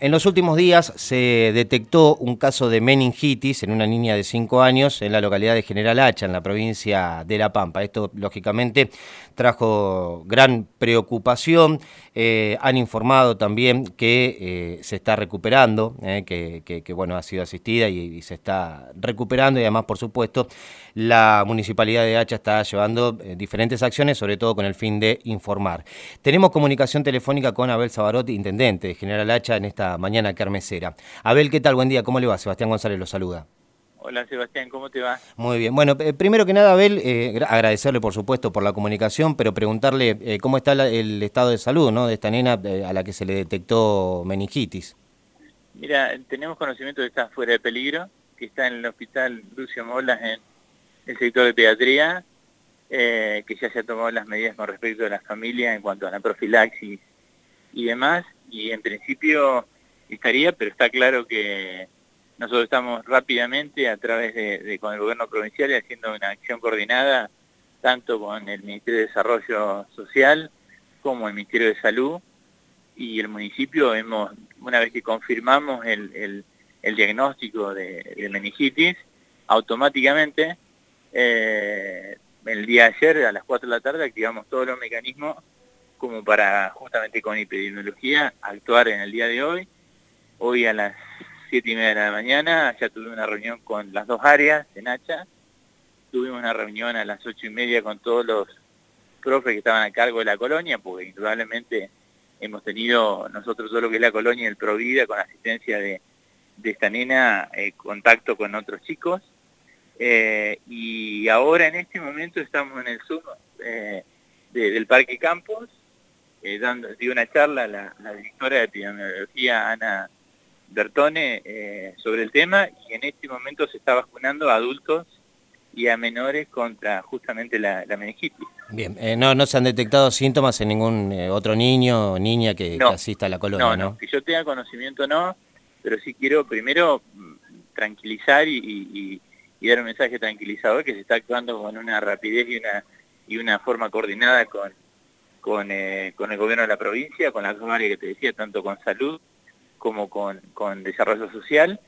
En los últimos días se detectó un caso de meningitis en una niña de 5 años en la localidad de General Hacha, en la provincia de La Pampa. Esto, lógicamente, trajo gran preocupación. Eh, han informado también que eh, se está recuperando, eh, que, bueno, ha sido asistida y, se está recuperando y además, por supuesto, la Municipalidad de Hacha está llevando diferentes acciones, sobre todo con el fin de informar. Tenemos comunicación telefónica con Abel Sabarotti, intendente de General Hacha, en esta mañana carmesera. Abel, ¿qué tal? Buen día, ¿cómo le va? Sebastián González lo saluda. Hola Sebastián, ¿cómo te va? Muy bien. Bueno, eh, primero que nada, Abel, eh, agradecerle por supuesto por la comunicación, pero preguntarle eh, cómo está el estado de salud ¿no? de esta nena a la que se le detectó meningitis. Mira, tenemos conocimiento de que está fuera de peligro, que está en el hospital Lucio Molas en el sector de pediatría, que ya se ha tomado las medidas con respecto a la familia en cuanto a la profilaxis y demás, y en principio estaría, pero está claro que nosotros estamos rápidamente a través de, con el gobierno provincial haciendo una acción coordinada tanto con el Ministerio de Desarrollo Social como el Ministerio de Salud y el municipio. Hemos, una vez que confirmamos el, diagnóstico de, meningitis, automáticamente eh, el día de ayer a las 4 de la tarde activamos todos los mecanismos como para justamente con epidemiología actuar en el día de hoy. Hoy a las siete y media de la mañana, ya tuve una reunión con las dos áreas de Nacha, tuvimos una reunión a las ocho y media con todos los profes que estaban a cargo de la colonia, porque indudablemente hemos tenido nosotros todo lo que es la colonia, el Provida, con asistencia de, esta nena, eh, contacto con otros chicos, eh, y ahora en este momento estamos en el Zoom eh, del Parque Campos, dando, dio una charla la, la directora de epidemiología, Ana Bertone eh, sobre el tema y en este momento se está vacunando a adultos y a menores contra justamente la, meningitis. Bien, eh, no, no se han detectado síntomas en ningún eh, otro niño o niña que, asista a la colonia, ¿no? No, que yo tenga conocimiento no, pero sí quiero primero mm, tranquilizar y, dar un mensaje tranquilizador que se está actuando con una rapidez y una, y una forma coordinada con, con, con el gobierno de la provincia, con las dos áreas que te decía, tanto con salud como con, desarrollo social,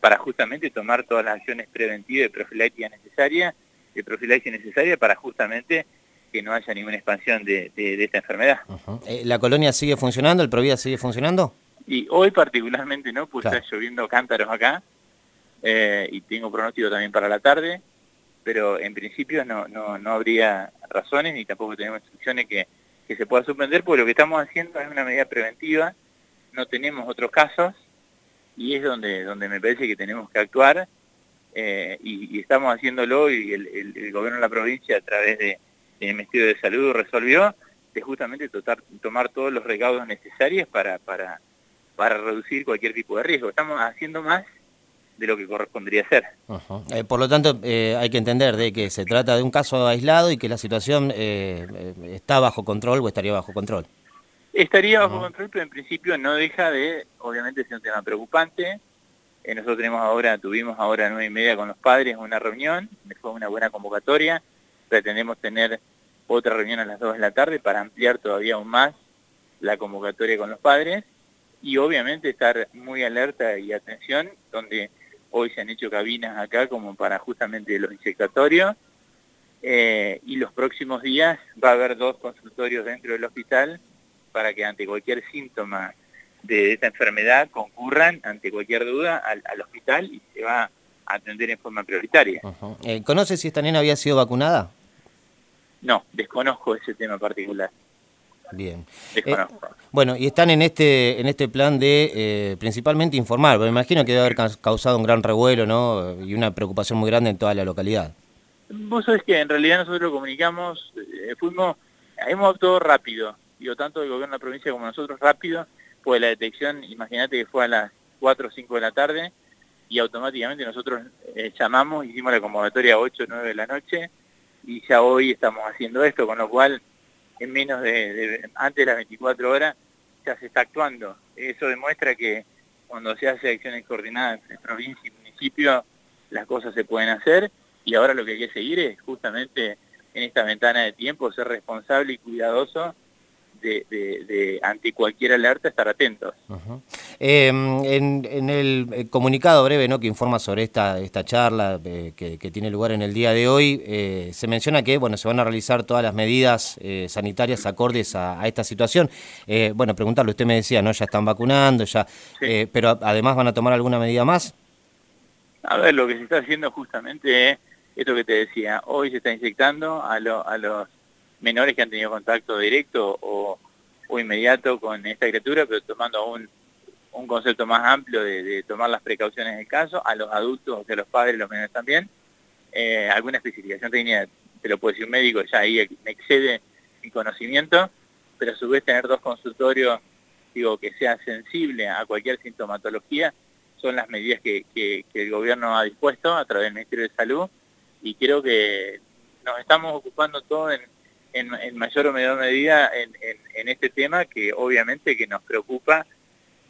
para justamente tomar todas las acciones preventivas y profilácticas necesarias, de profilaxis necesaria para justamente que no haya ninguna expansión de, esta enfermedad. Eh, ¿La colonia sigue funcionando? ¿El Provida sigue funcionando? Y hoy particularmente no, pues está lloviendo cántaros acá, eh, y tengo pronóstico también para la tarde, pero en principio no, no, no habría razones ni tampoco tenemos instrucciones que, que se pueda suspender, porque lo que estamos haciendo es una medida preventiva no tenemos otros casos y es donde, donde me parece que tenemos que actuar eh, y, estamos haciéndolo y el, gobierno de la provincia a través del Ministerio de Salud resolvió de justamente tomar todos los recaudos necesarios para, para, para reducir cualquier tipo de riesgo. Estamos haciendo más de lo que correspondería hacer. Eh, por lo tanto, eh, hay que entender de que se trata de un caso aislado y que la situación está bajo control o estaría bajo control. Estaría bajo control, pero en principio no deja de, obviamente ser un tema preocupante. Eh, nosotros tenemos ahora, tuvimos ahora a nueve y media con los padres una reunión, fue una buena convocatoria, pretendemos tener otra reunión a las dos de la tarde para ampliar todavía aún más la convocatoria con los padres y obviamente estar muy alerta y atención, donde hoy se han hecho cabinas acá como para justamente los insectatorios, eh, y los próximos días va a haber dos consultorios dentro del hospital para que ante cualquier síntoma de esta enfermedad concurran ante cualquier duda al, hospital y se va a atender en forma prioritaria. Eh, ¿Conoce si esta nena había sido vacunada? No, desconozco ese tema particular. Bien. Desconozco. Eh, bueno, y están en este en este plan de eh, principalmente informar, me imagino que debe haber causado un gran revuelo ¿no? y una preocupación muy grande en toda la localidad. Vos sabés que en realidad nosotros lo comunicamos, fuimos, hemos actuado rápido, digo, tanto el gobierno de la provincia como nosotros rápido, pues la detección, imagínate que fue a las 4 o 5 de la tarde y automáticamente nosotros eh, llamamos, hicimos la convocatoria a 8 o 9 de la noche y ya hoy estamos haciendo esto, con lo cual en menos de, antes de las 24 horas ya se está actuando. Eso demuestra que cuando se hace acciones coordinadas entre provincia y municipio, las cosas se pueden hacer y ahora lo que hay que seguir es justamente en esta ventana de tiempo ser responsable y cuidadoso de, ante cualquier alerta estar atentos. Em, en, el eh, comunicado breve ¿no? que informa sobre esta, esta charla eh, que, tiene lugar en el día de hoy, eh, se menciona que bueno, se van a realizar todas las medidas sanitarias acordes a, esta situación. bueno, preguntarle, usted me decía, ¿no? Ya están vacunando, ya, pero además van a tomar alguna medida más. A ver, lo que se está haciendo justamente es esto que te decía, hoy se está inyectando a, a los menores que han tenido contacto directo o, inmediato con esta criatura, pero tomando un, un concepto más amplio de, tomar las precauciones del caso, a los adultos, a los padres, los menores también. Eh, alguna especificación técnica, te lo puede decir un médico, ya ahí me excede mi conocimiento, pero a su vez tener dos consultorios, digo, que sea sensible a cualquier sintomatología, son las medidas que, el gobierno ha dispuesto a través del Ministerio de Salud y creo que nos estamos ocupando todo en, mayor o menor medida en, este tema que obviamente que nos preocupa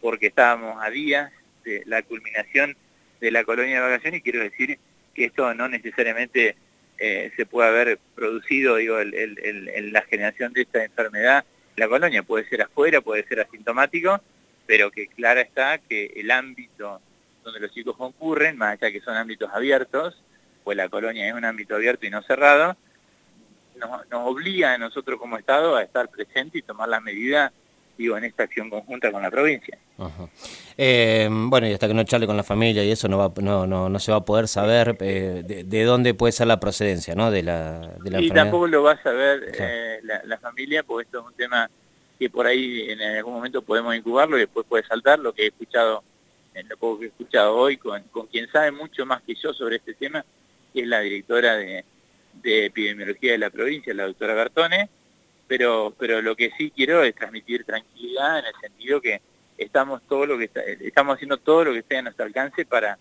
porque estábamos a días de la culminación de la colonia de vacaciones y quiero decir que esto no necesariamente eh, se puede haber producido digo, el, la generación de esta enfermedad en la colonia, puede ser afuera, puede ser asintomático, pero que clara está que el ámbito donde los chicos concurren, más allá que son ámbitos abiertos, pues la colonia es un ámbito abierto y no cerrado, nos, obliga a nosotros como Estado a estar presente y tomar las medidas digo, en esta acción conjunta con la provincia. Eh, bueno, y hasta que no charle con la familia y eso no, va, no, no, no se va a poder saber eh, de, dónde puede ser la procedencia ¿no? de la, de la y tampoco lo va a saber eh, la, familia, porque esto es un tema que por ahí en algún momento podemos incubarlo y después puede saltar, lo que he escuchado, en lo poco que he escuchado hoy, con, con quien sabe mucho más que yo sobre este tema, que es la directora de, epidemiología de la provincia, la doctora Bertone, pero, pero lo que sí quiero es transmitir tranquilidad en el sentido que estamos todo lo que estamos haciendo todo lo que esté a nuestro alcance para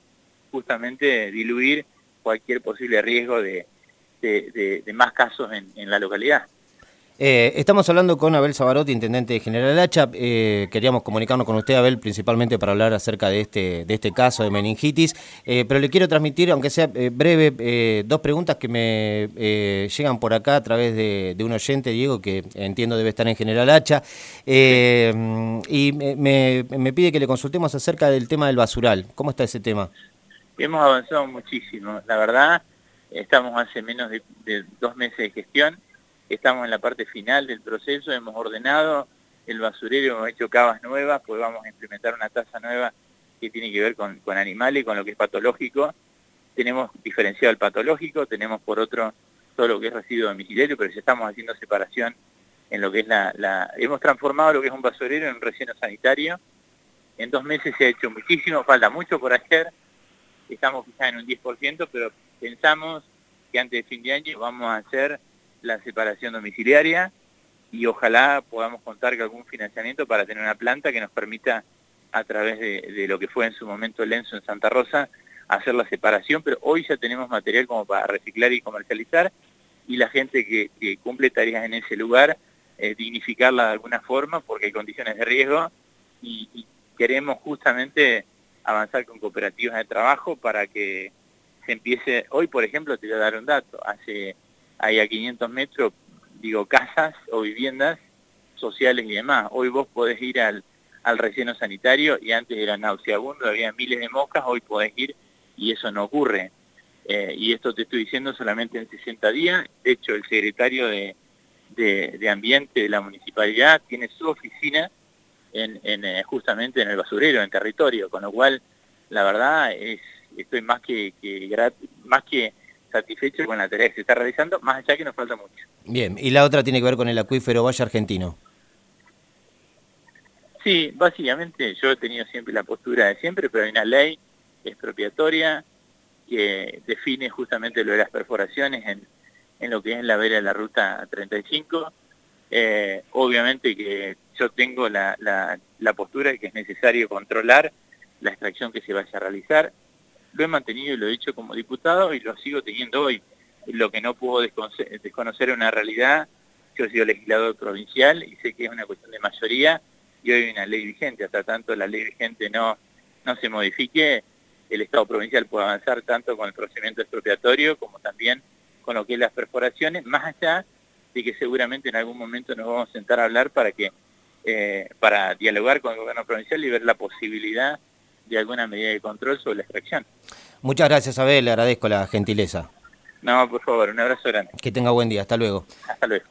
justamente diluir cualquier posible riesgo de, más casos en la localidad. Eh, estamos hablando con Abel Sabarotti, intendente de General Hacha. Eh, queríamos comunicarnos con usted, Abel, principalmente para hablar acerca de este, de este caso de meningitis. Eh, pero le quiero transmitir, aunque sea breve, dos preguntas que me llegan por acá a través de, un oyente, Diego, que entiendo debe estar en General Hacha. y me, pide que le consultemos acerca del tema del basural. ¿Cómo está ese tema? Hemos avanzado muchísimo. La verdad, estamos hace menos de dos meses de gestión estamos en la parte final del proceso, hemos ordenado el basurero, hemos hecho cavas nuevas, pues vamos a implementar una tasa nueva que tiene que ver con, animales, con lo que es patológico. Tenemos diferenciado el patológico, tenemos por otro todo lo que es residuo domiciliario, pero ya estamos haciendo separación en lo que es la, Hemos transformado lo que es un basurero en un relleno sanitario. En dos meses se ha hecho muchísimo, falta mucho por hacer. Estamos quizá en un 10%, pero pensamos que antes de fin de año vamos a hacer la separación domiciliaria y ojalá podamos contar con algún financiamiento para tener una planta que nos permita a través de, lo que fue en su momento el Lenzo en Santa Rosa hacer la separación, pero hoy ya tenemos material como para reciclar y comercializar y la gente que, cumple tareas en ese lugar, eh, dignificarla de alguna forma porque hay condiciones de riesgo y, y queremos justamente avanzar con cooperativas de trabajo para que se empiece, hoy por ejemplo te voy a dar un dato, hace hay a 500 metros, digo, casas o viviendas sociales y demás. Hoy vos podés ir al, al relleno sanitario y antes era nauseabundo, había miles de moscas, hoy podés ir y eso no ocurre. Eh, y esto te estoy diciendo solamente en 60 días. De hecho, el secretario de, de, Ambiente de la Municipalidad tiene su oficina en, en, eh, justamente en el basurero, en territorio, con lo cual, la verdad, es estoy más que más que satisfecho con la tarea que se está realizando, más allá que nos falta mucho. Bien, y la otra tiene que ver con el acuífero Valle Argentino. Sí, básicamente yo he tenido siempre la postura de siempre, pero hay una ley expropiatoria que define justamente lo de las perforaciones en, en lo que es la vera de la ruta 35. Eh, obviamente que yo tengo la, la, la postura de que es necesario controlar la extracción que se vaya a realizar lo he mantenido y lo he dicho como diputado y lo sigo teniendo hoy. Lo que no puedo desconocer es una realidad, yo he sido legislador provincial y sé que es una cuestión de mayoría y hoy hay una ley vigente, hasta tanto la ley vigente no, no se modifique, el Estado provincial puede avanzar tanto con el procedimiento expropiatorio como también con lo que es las perforaciones, más allá de que seguramente en algún momento nos vamos a sentar a hablar para que eh, para dialogar con el gobierno provincial y ver la posibilidad de alguna medida de control sobre la extracción. Muchas gracias, Abel, le agradezco la gentileza. No, por favor, un abrazo grande. Que tenga buen día, hasta luego. Hasta luego.